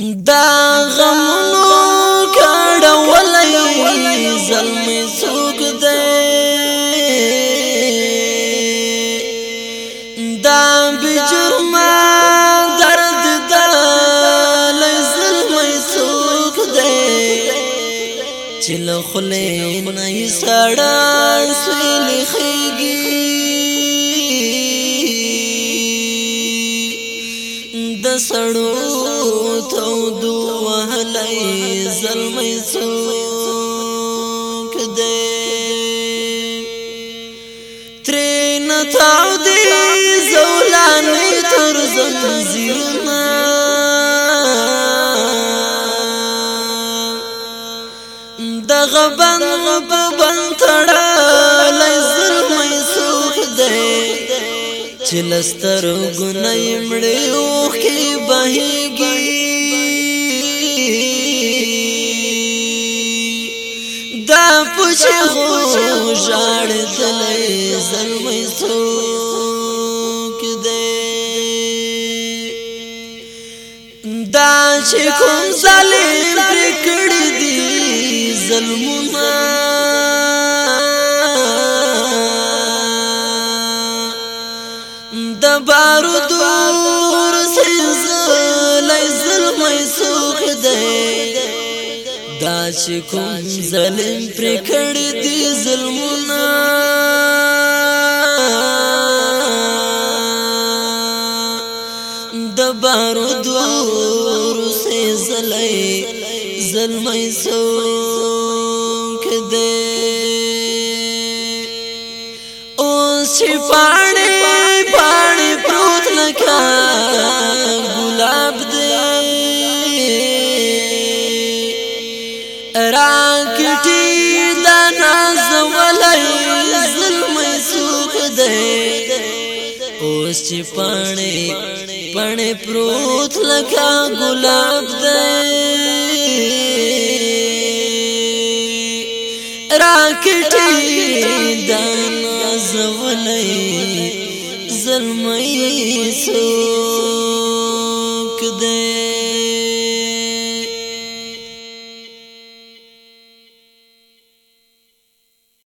دا غمونو کړه ولای زلمی څوک دی دا بجرما درد دل زلمی څوک دی چل خلین نه سړان سلی خيږي سړو تو دو وهلای زلمې څوک دې ترن تعدي زولانې تر زنجیرنا دغه بند په بند تړ چې لستر ګنې مړې او کې بهيږي دا پوښ هو ژړ دلې زلمې څوک دې دا چې کوم ظالم پر کړې دي ظلمونه بارود ورسیز لیزل میسوخ دی دا چې کوم ظلم پر کړی دی ظلمونه د بارود ورسیز لای ظلم میسوخ دی او چې پاړې لکه ګلاب دی راکټي دا ناز ولای ظلم سوق دی اوس چې پړې پړې پروت لکه ګلاب دی راکټي زلمی سو